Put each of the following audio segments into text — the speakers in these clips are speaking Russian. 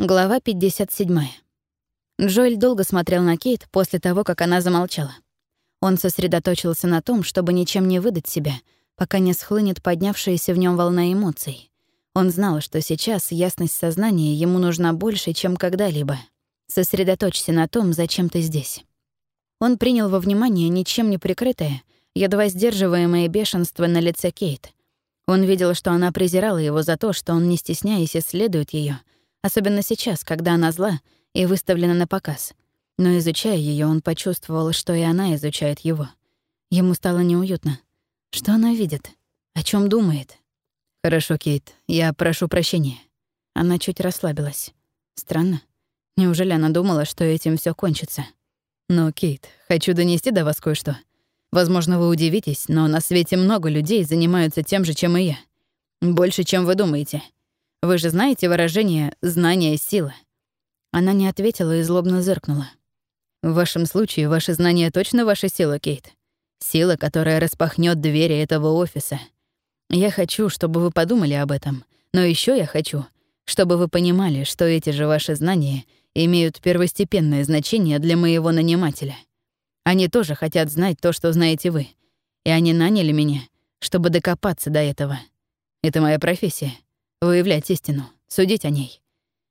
Глава 57. Джоэль долго смотрел на Кейт после того, как она замолчала. Он сосредоточился на том, чтобы ничем не выдать себя, пока не схлынет поднявшаяся в нем волна эмоций. Он знал, что сейчас ясность сознания ему нужна больше, чем когда-либо. Сосредоточься на том, зачем ты здесь. Он принял во внимание ничем не прикрытое, едва сдерживаемое бешенство на лице Кейт. Он видел, что она презирала его за то, что он, не стесняясь, исследует ее, особенно сейчас, когда она зла и выставлена на показ. Но изучая ее, он почувствовал, что и она изучает его. Ему стало неуютно. Что она видит? О чем думает? «Хорошо, Кейт, я прошу прощения». Она чуть расслабилась. Странно. Неужели она думала, что этим все кончится? Но, Кейт, хочу донести до вас кое-что. Возможно, вы удивитесь, но на свете много людей занимаются тем же, чем и я. Больше, чем вы думаете. Вы же знаете выражение «знание — сила». Она не ответила и злобно зыркнула. В вашем случае ваше знание точно ваша сила, Кейт. Сила, которая распахнет двери этого офиса. Я хочу, чтобы вы подумали об этом. Но еще я хочу, чтобы вы понимали, что эти же ваши знания имеют первостепенное значение для моего нанимателя. Они тоже хотят знать то, что знаете вы. И они наняли меня, чтобы докопаться до этого. Это моя профессия — выявлять истину, судить о ней.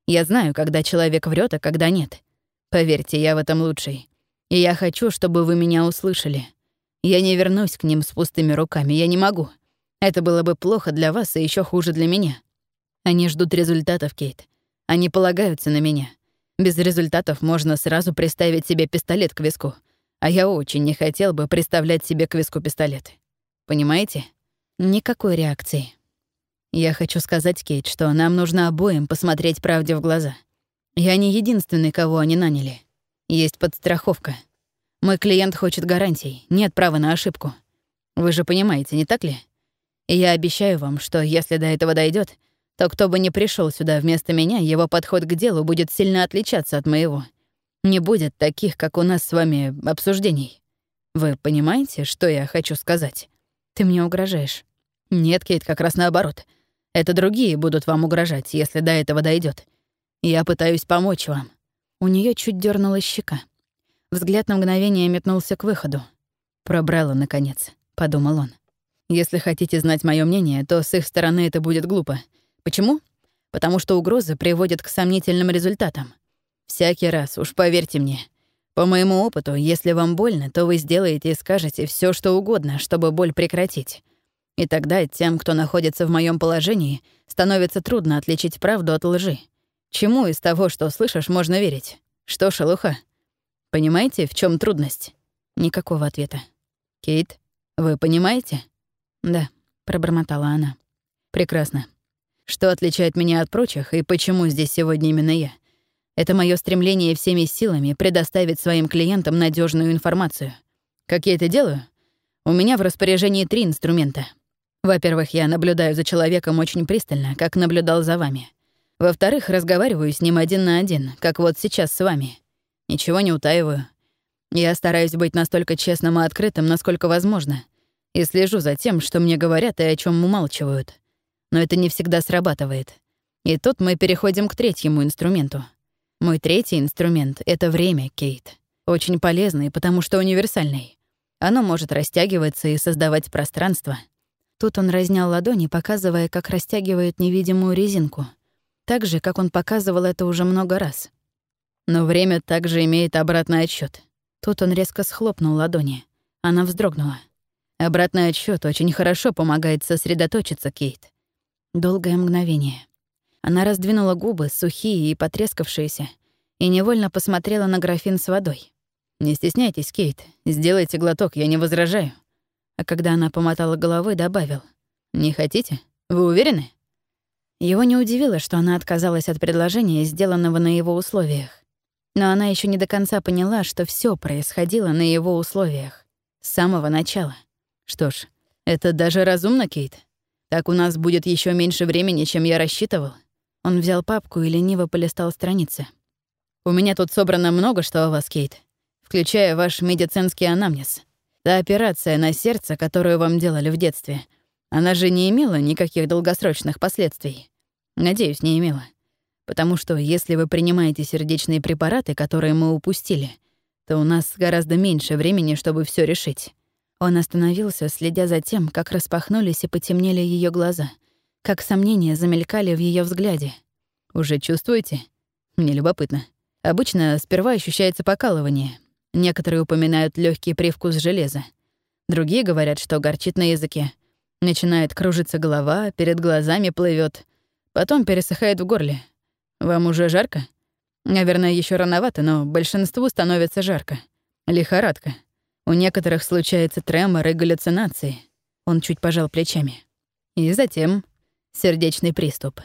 Я знаю, когда человек врет, а когда нет. Поверьте, я в этом лучший. И я хочу, чтобы вы меня услышали. Я не вернусь к ним с пустыми руками, я не могу. Это было бы плохо для вас и еще хуже для меня. Они ждут результатов, Кейт. Они полагаются на меня. Без результатов можно сразу приставить себе пистолет к виску. А я очень не хотел бы приставлять себе к виску пистолет. Понимаете? Никакой реакции. Я хочу сказать, Кейт, что нам нужно обоим посмотреть правде в глаза. Я не единственный, кого они наняли. Есть подстраховка. Мой клиент хочет гарантий, нет права на ошибку. Вы же понимаете, не так ли? Я обещаю вам, что если до этого дойдет, то кто бы ни пришел сюда вместо меня, его подход к делу будет сильно отличаться от моего. Не будет таких, как у нас с вами, обсуждений. Вы понимаете, что я хочу сказать? Ты мне угрожаешь. Нет, Кейт, как раз наоборот — это другие будут вам угрожать, если до этого дойдет. Я пытаюсь помочь вам». У нее чуть дернула щека. Взгляд на мгновение метнулся к выходу. «Пробрала, наконец», — подумал он. «Если хотите знать мое мнение, то с их стороны это будет глупо. Почему? Потому что угрозы приводят к сомнительным результатам. Всякий раз, уж поверьте мне. По моему опыту, если вам больно, то вы сделаете и скажете все, что угодно, чтобы боль прекратить. И тогда тем, кто находится в моем положении, становится трудно отличить правду от лжи. Чему из того, что слышишь, можно верить? Что шелуха? Понимаете, в чем трудность? Никакого ответа. Кейт, вы понимаете? Да, пробормотала она. Прекрасно. Что отличает меня от прочих и почему здесь сегодня именно я? Это мое стремление всеми силами предоставить своим клиентам надежную информацию. Как я это делаю? У меня в распоряжении три инструмента — во-первых, я наблюдаю за человеком очень пристально, как наблюдал за вами. Во-вторых, разговариваю с ним один на один, как вот сейчас с вами. Ничего не утаиваю. Я стараюсь быть настолько честным и открытым, насколько возможно, и слежу за тем, что мне говорят и о чем умалчивают. Но это не всегда срабатывает. И тут мы переходим к третьему инструменту. Мой третий инструмент — это время, Кейт. Очень полезный, потому что универсальный. Оно может растягиваться и создавать пространство — Тут он разнял ладони, показывая, как растягивает невидимую резинку. Так же, как он показывал это уже много раз. Но время также имеет обратный отсчет. Тут он резко схлопнул ладони. Она вздрогнула. Обратный отсчет очень хорошо помогает сосредоточиться, Кейт. Долгое мгновение. Она раздвинула губы, сухие и потрескавшиеся, и невольно посмотрела на графин с водой. «Не стесняйтесь, Кейт. Сделайте глоток, я не возражаю» а когда она помотала головой, добавил. «Не хотите? Вы уверены?» Его не удивило, что она отказалась от предложения, сделанного на его условиях. Но она еще не до конца поняла, что все происходило на его условиях. С самого начала. Что ж, это даже разумно, Кейт. Так у нас будет еще меньше времени, чем я рассчитывал. Он взял папку и лениво полистал страницы. «У меня тут собрано много что о вас, Кейт, включая ваш медицинский анамнез. Та операция на сердце, которую вам делали в детстве, она же не имела никаких долгосрочных последствий. Надеюсь, не имела. потому что если вы принимаете сердечные препараты, которые мы упустили, то у нас гораздо меньше времени, чтобы все решить». Он остановился, следя за тем, как распахнулись и потемнели ее глаза, как сомнения замелькали в ее взгляде. «Уже чувствуете? Мне любопытно. Обычно сперва ощущается покалывание. Некоторые упоминают легкий привкус железа. Другие говорят, что горчит на языке. Начинает кружиться голова, перед глазами плывет, потом пересыхает в горле. Вам уже жарко? Наверное, еще рановато, но большинству становится жарко. Лихорадка. У некоторых случается тремор и галлюцинации. Он чуть пожал плечами. И затем сердечный приступ.